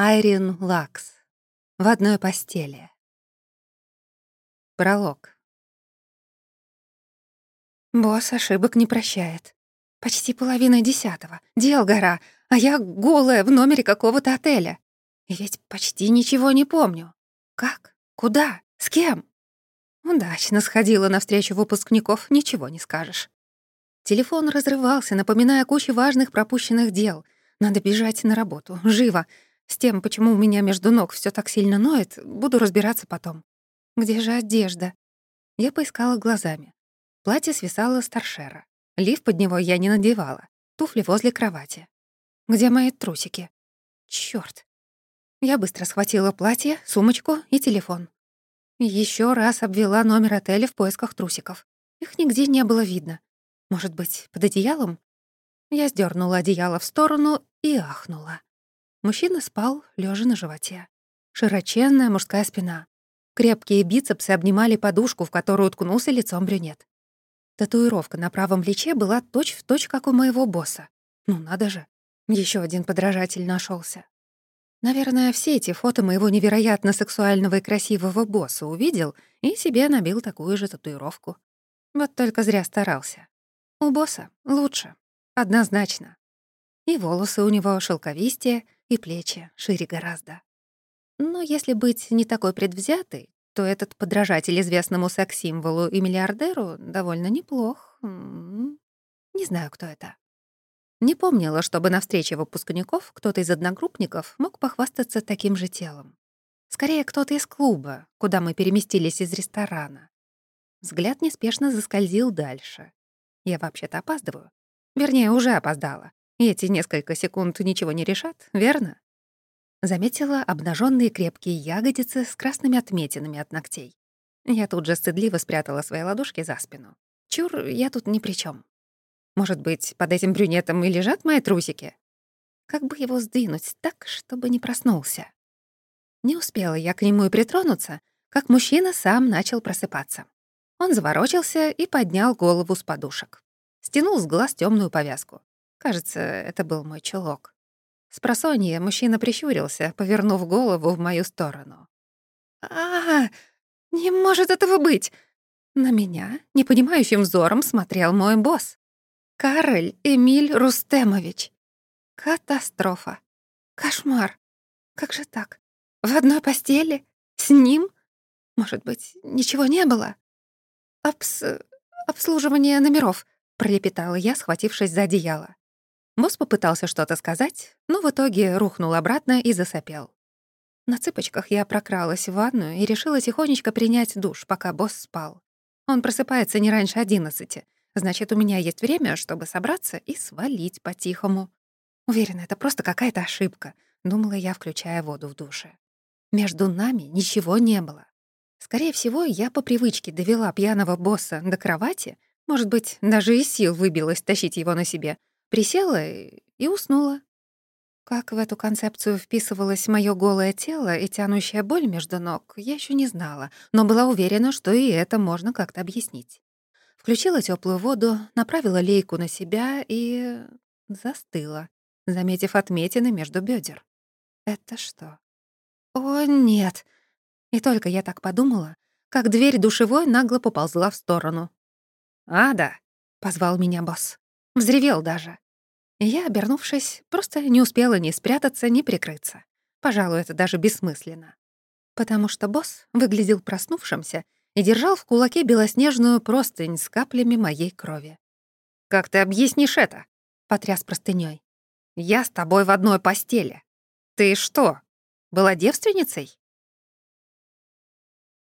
Айрин Лакс. В одной постели. Пролог. Босс ошибок не прощает. Почти половина десятого. Дел гора, а я голая в номере какого-то отеля. И ведь почти ничего не помню. Как? Куда? С кем? Удачно сходила на встречу выпускников, ничего не скажешь. Телефон разрывался, напоминая кучу важных пропущенных дел. Надо бежать на работу. Живо. С тем, почему у меня между ног все так сильно ноет, буду разбираться потом. Где же одежда? Я поискала глазами. Платье свисало с торшера. Лиф под него я не надевала. Туфли возле кровати. Где мои трусики? Чёрт. Я быстро схватила платье, сумочку и телефон. Еще раз обвела номер отеля в поисках трусиков. Их нигде не было видно. Может быть, под одеялом? Я сдернула одеяло в сторону и ахнула. Мужчина спал, лежа на животе. Широченная мужская спина. Крепкие бицепсы обнимали подушку, в которую уткнулся лицом брюнет. Татуировка на правом плече была точь-в-точь, точь, как у моего босса. Ну надо же, еще один подражатель нашелся. Наверное, все эти фото моего невероятно сексуального и красивого босса увидел и себе набил такую же татуировку. Вот только зря старался. У босса лучше. Однозначно. И волосы у него шелковистее, и плечи шире гораздо. Но если быть не такой предвзятой, то этот подражатель известному секс-символу и миллиардеру довольно неплох. Не знаю, кто это. Не помнила, чтобы на встрече выпускников кто-то из одногруппников мог похвастаться таким же телом. Скорее, кто-то из клуба, куда мы переместились из ресторана. Взгляд неспешно заскользил дальше. Я вообще-то опаздываю. Вернее, уже опоздала. И эти несколько секунд ничего не решат, верно? Заметила обнаженные крепкие ягодицы с красными отметинами от ногтей. Я тут же стыдливо спрятала свои ладошки за спину. Чур, я тут ни при чем. Может быть, под этим брюнетом и лежат мои трусики? Как бы его сдвинуть так, чтобы не проснулся? Не успела я к нему и притронуться, как мужчина сам начал просыпаться. Он заворочился и поднял голову с подушек. Стянул с глаз темную повязку. Кажется, это был мой чулок. С просонья мужчина прищурился, повернув голову в мою сторону. а, -а, Не может этого быть!» На меня непонимающим взором смотрел мой босс. Кароль Эмиль Рустемович. Катастрофа. Кошмар. Как же так? В одной постели? С ним? Может быть, ничего не было? «Обс... обслуживание номеров», — пролепетала я, схватившись за одеяло. Босс попытался что-то сказать, но в итоге рухнул обратно и засопел. На цыпочках я прокралась в ванную и решила тихонечко принять душ, пока босс спал. Он просыпается не раньше одиннадцати, значит, у меня есть время, чтобы собраться и свалить по-тихому. Уверена, это просто какая-то ошибка, думала я, включая воду в душе. Между нами ничего не было. Скорее всего, я по привычке довела пьяного босса до кровати, может быть, даже из сил выбилась тащить его на себе, присела и уснула. Как в эту концепцию вписывалось моё голое тело и тянущая боль между ног, я ещё не знала, но была уверена, что и это можно как-то объяснить. Включила тёплую воду, направила лейку на себя и застыла, заметив отметины между бедер. Это что? О, нет! И только я так подумала, как дверь душевой нагло поползла в сторону. «Ада!» — позвал меня босс. Взревел даже. Я, обернувшись, просто не успела ни спрятаться, ни прикрыться. Пожалуй, это даже бессмысленно. Потому что босс выглядел проснувшимся и держал в кулаке белоснежную простынь с каплями моей крови. «Как ты объяснишь это?» — потряс простынёй. «Я с тобой в одной постели. Ты что, была девственницей?»